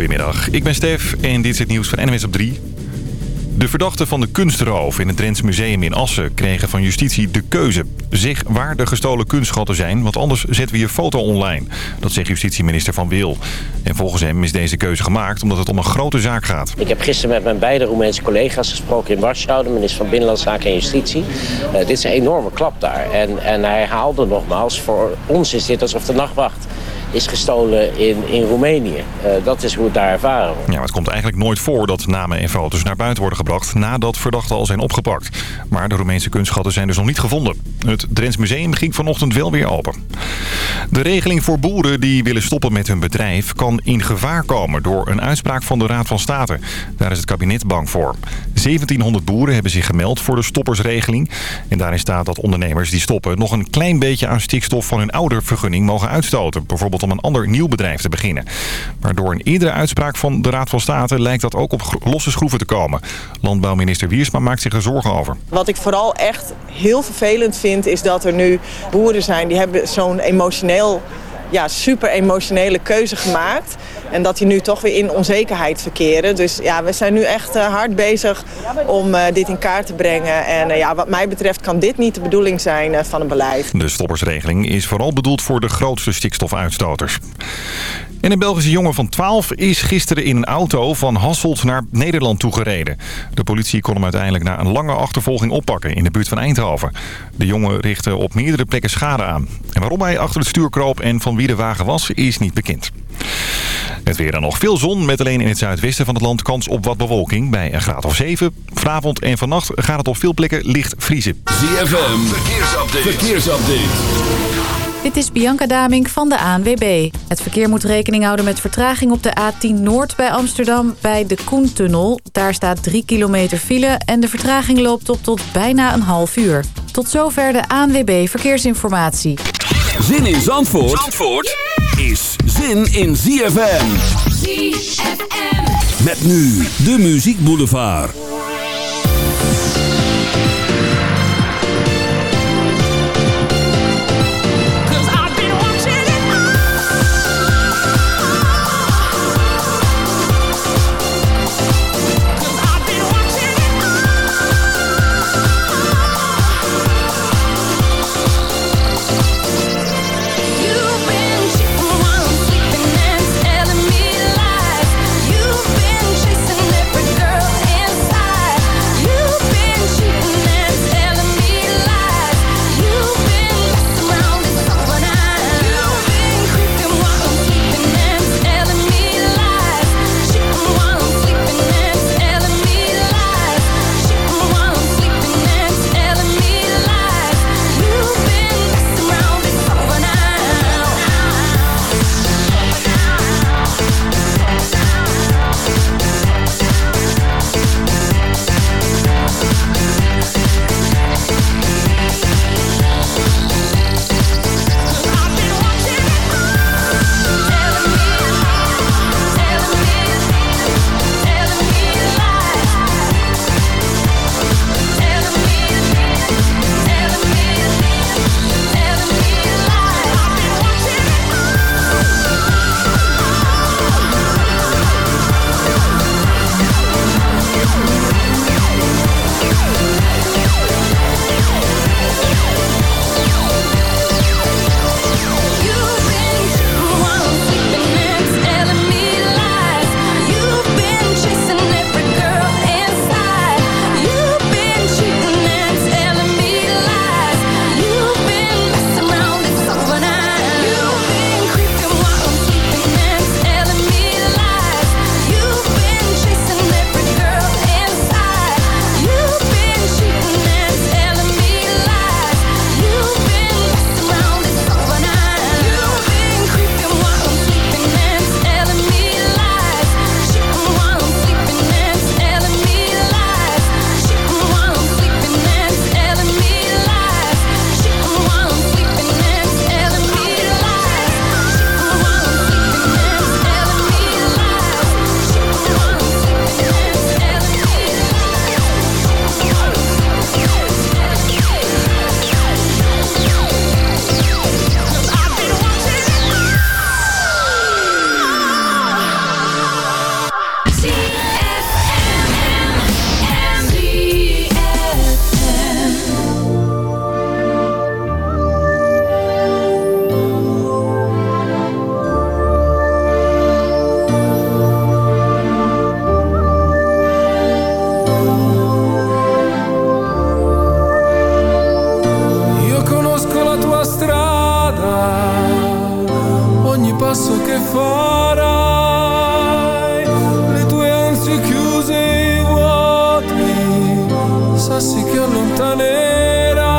Goedemiddag, ik ben Stef en dit is het nieuws van NWS op 3. De verdachten van de kunstroof in het Drents Museum in Assen kregen van justitie de keuze. Zeg waar de gestolen kunstschatten zijn, want anders zetten we je foto online. Dat zegt justitieminister Van Wil. En volgens hem is deze keuze gemaakt omdat het om een grote zaak gaat. Ik heb gisteren met mijn beide Roemeense collega's gesproken in Warschau, de minister van Binnenlandse Zaken en Justitie. Uh, dit is een enorme klap daar. En, en hij haalde nogmaals, voor ons is dit alsof de nachtwacht is gestolen in, in Roemenië. Uh, dat is hoe het daar ervaren wordt. Ja, het komt eigenlijk nooit voor dat namen en foto's naar buiten worden gebracht nadat verdachten al zijn opgepakt. Maar de Roemeense kunstschatten zijn dus nog niet gevonden. Het Drents Museum ging vanochtend wel weer open. De regeling voor boeren die willen stoppen met hun bedrijf kan in gevaar komen door een uitspraak van de Raad van State. Daar is het kabinet bang voor. 1700 boeren hebben zich gemeld voor de stoppersregeling. En daarin staat dat ondernemers die stoppen nog een klein beetje aan stikstof van hun oude vergunning mogen uitstoten. Bijvoorbeeld om een ander nieuw bedrijf te beginnen. Maar door een eerdere uitspraak van de Raad van State lijkt dat ook op losse schroeven te komen. Landbouwminister Wiersma maakt zich er zorgen over. Wat ik vooral echt heel vervelend vind is dat er nu boeren zijn die hebben zo'n emotioneel ja, super emotionele keuze gemaakt. En dat die nu toch weer in onzekerheid verkeren. Dus ja, we zijn nu echt uh, hard bezig om uh, dit in kaart te brengen. En uh, ja, wat mij betreft kan dit niet de bedoeling zijn van het beleid. De stoppersregeling is vooral bedoeld voor de grootste stikstofuitstoters. En een Belgische jongen van 12 is gisteren in een auto van Hasselt naar Nederland toegereden. De politie kon hem uiteindelijk na een lange achtervolging oppakken in de buurt van Eindhoven. De jongen richtte op meerdere plekken schade aan. En waarom hij achter het stuur kroop en van wie de wagen was, is niet bekend. Het weer dan nog veel zon, met alleen in het zuidwesten van het land kans op wat bewolking bij een graad of 7. Vanavond en vannacht gaat het op veel plekken licht vriezen. ZFM, verkeersupdate. verkeersupdate. Dit is Bianca Damink van de ANWB. Het verkeer moet rekening houden met vertraging op de A10 Noord bij Amsterdam bij de Koentunnel. Daar staat 3 kilometer file en de vertraging loopt op tot bijna een half uur. Tot zover de ANWB Verkeersinformatie. Zin in Zandvoort, Zandvoort is zin in ZFM. ZFM. Met nu de Muziek Boulevard.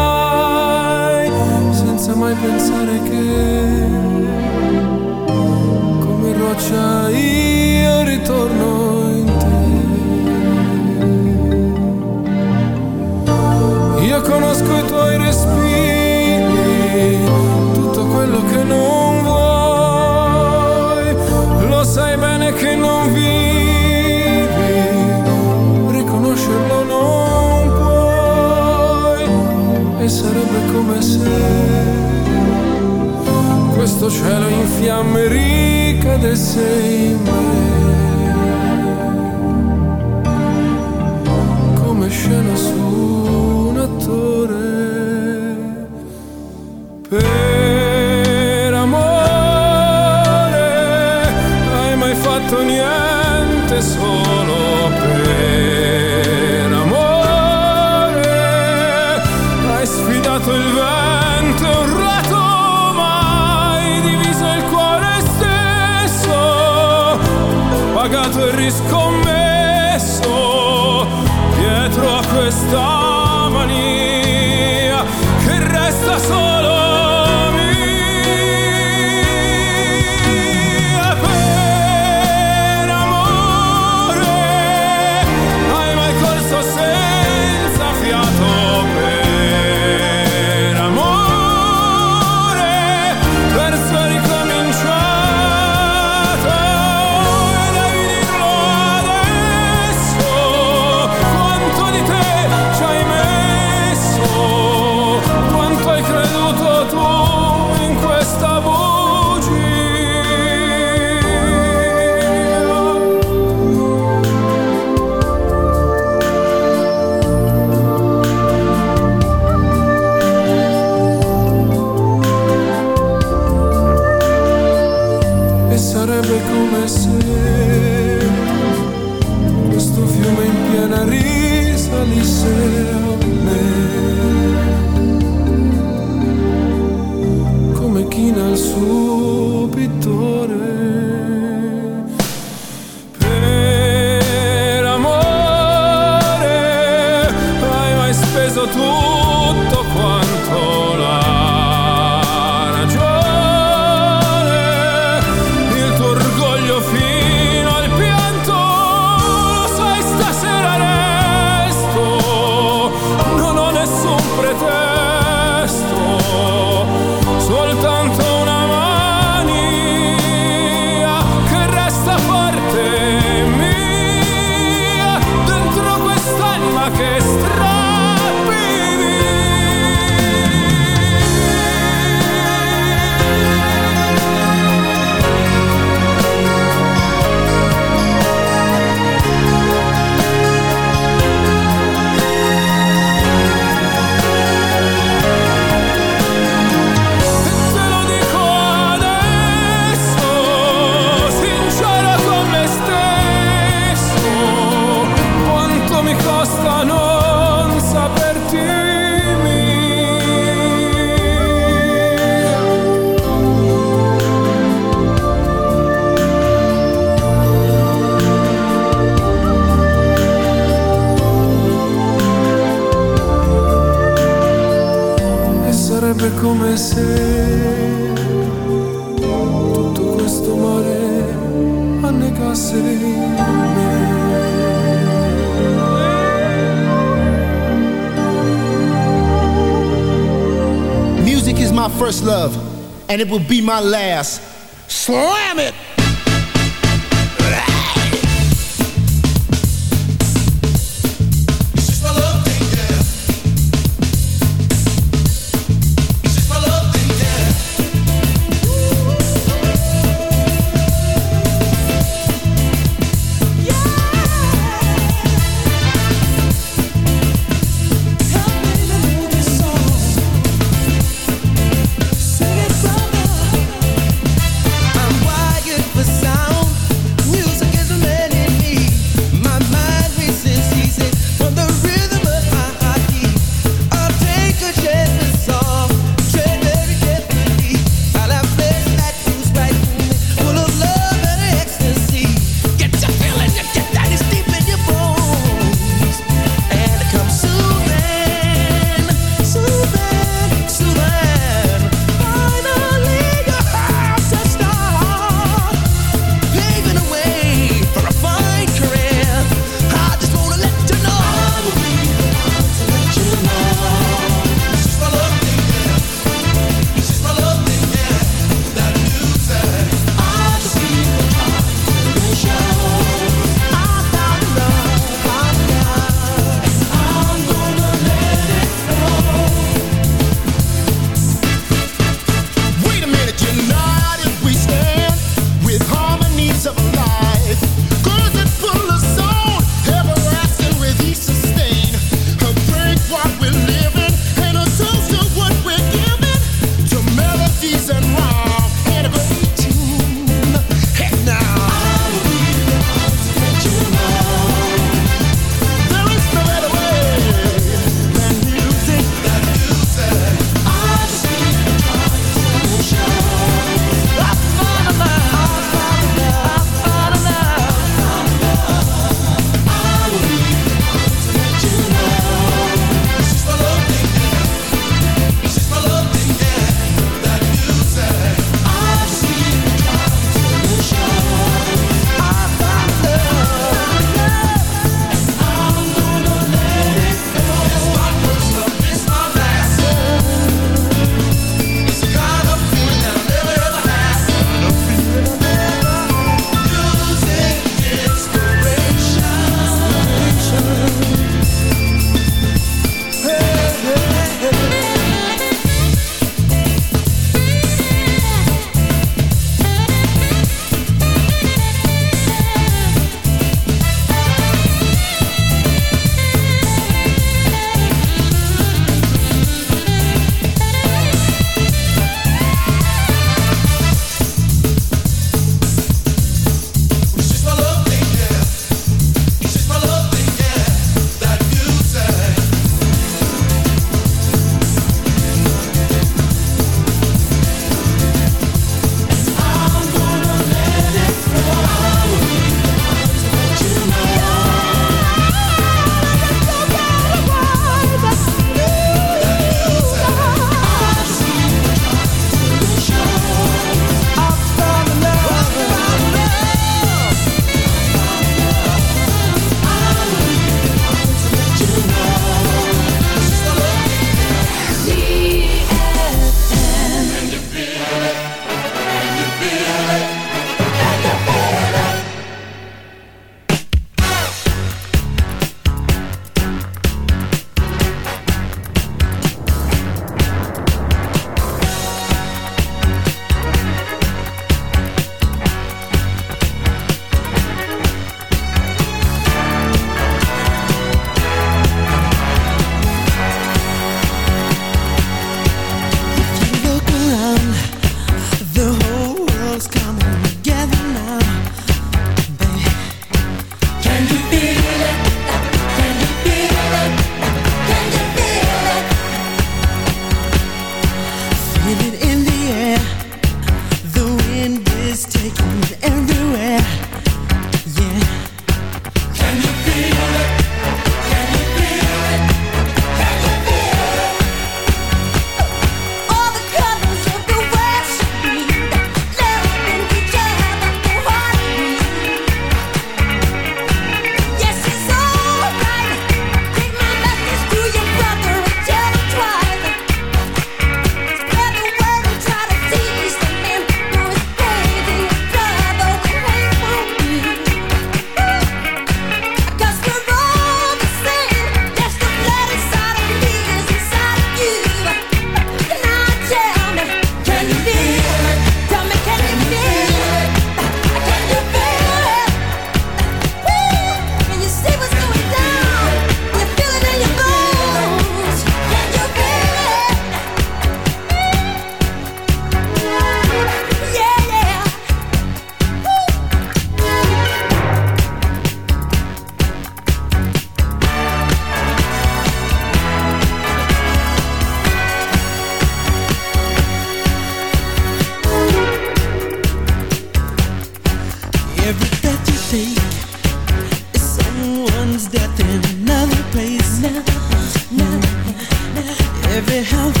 perdonerai senza mai pensare che come roccia io ritorno come se Questo cielo in fiamme ricadesse in me. come se tutto questo mare annegasse me. Music is my first love, and it will be my last. Slam it! of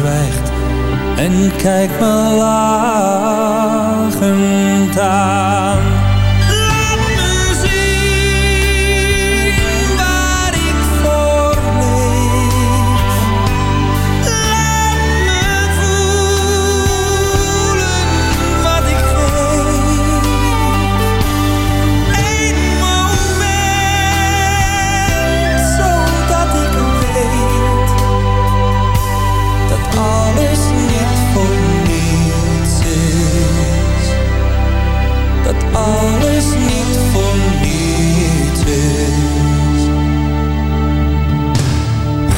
zwijgt en kijkt me laag.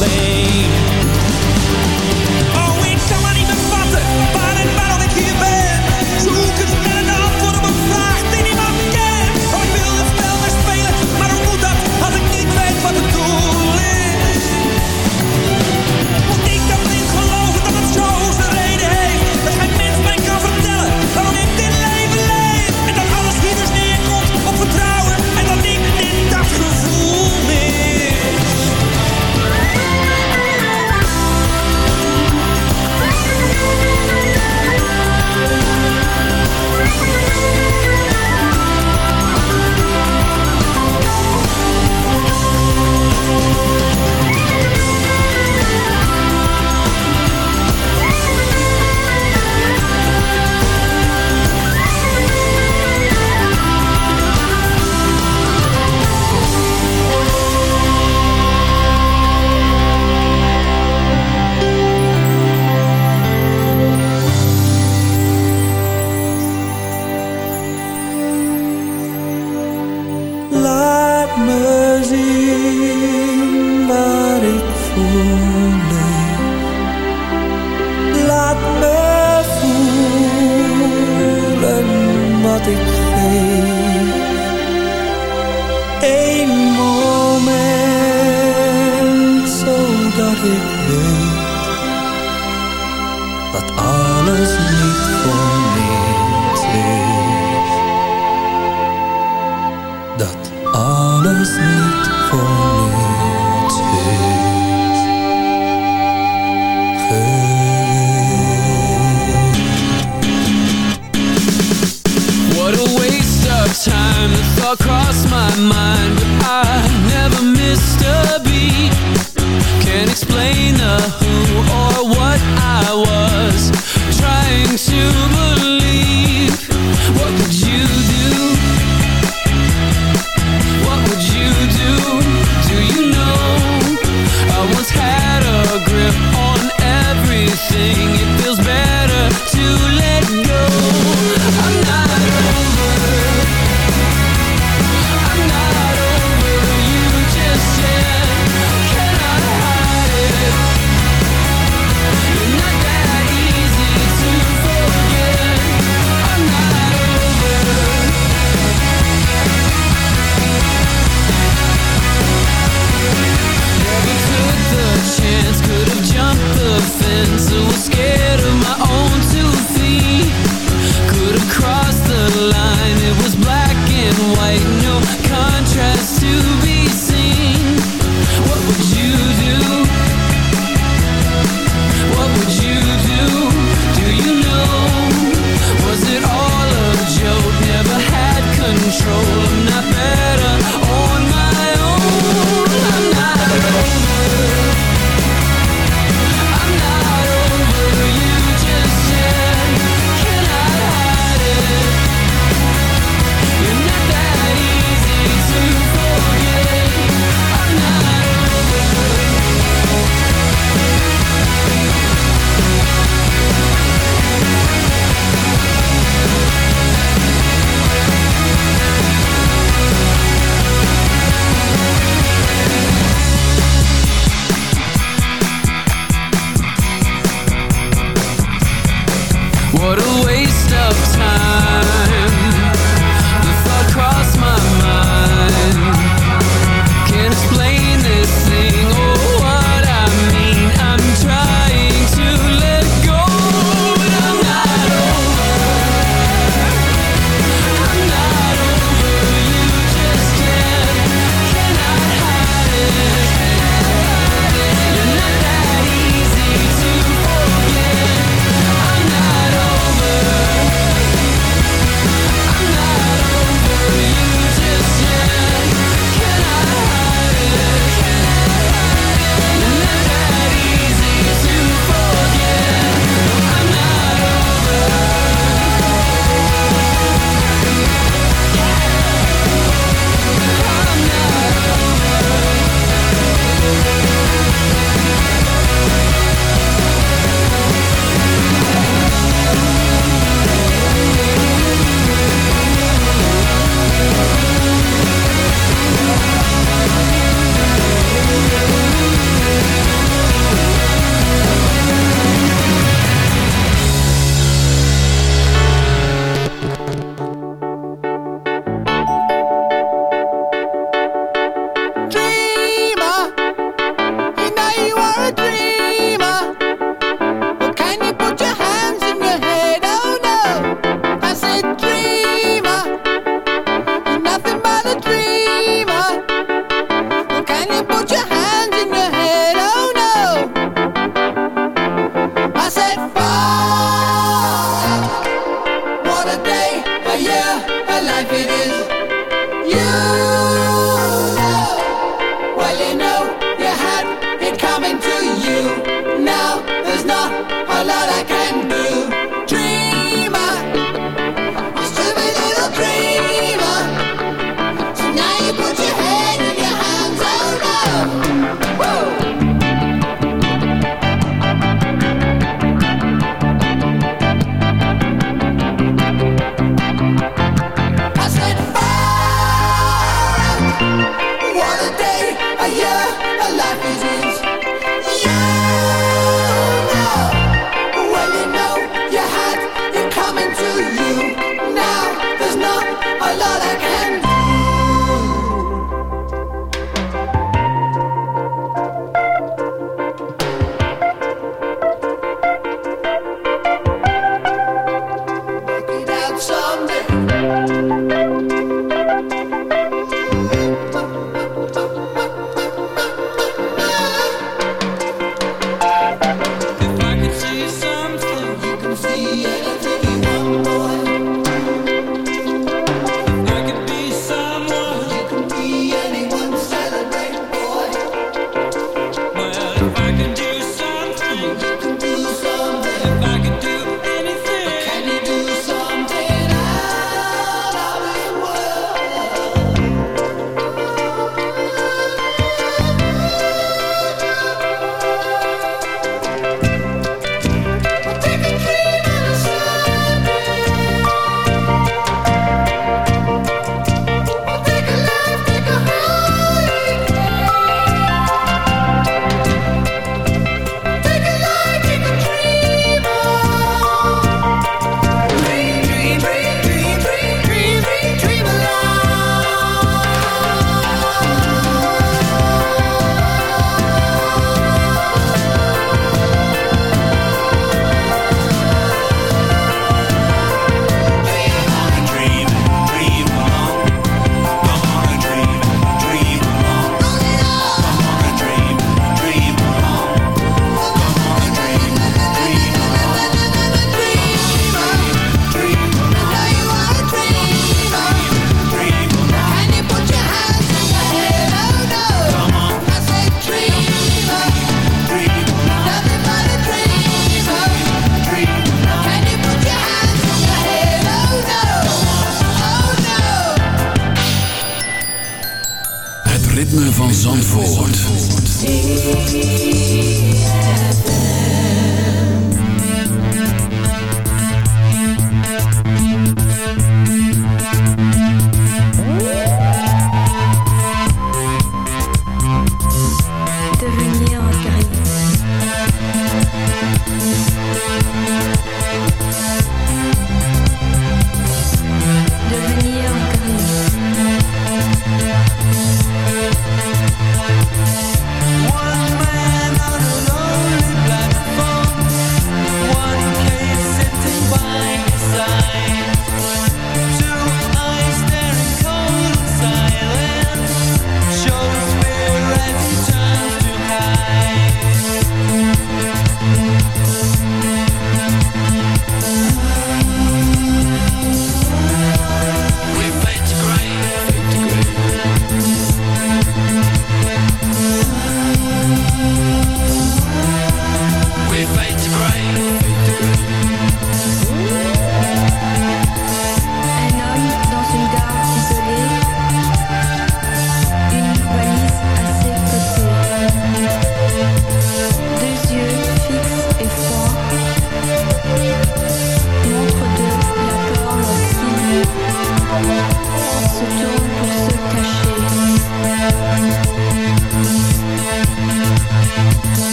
lane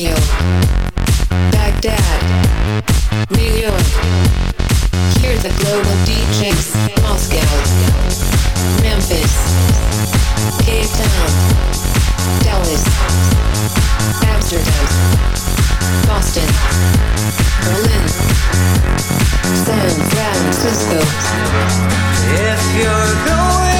Tokyo, Baghdad, New York. Hear the global DJs, Moscow, Memphis, Cape Town, Dallas, Amsterdam, Boston, Berlin, San Francisco. If you're going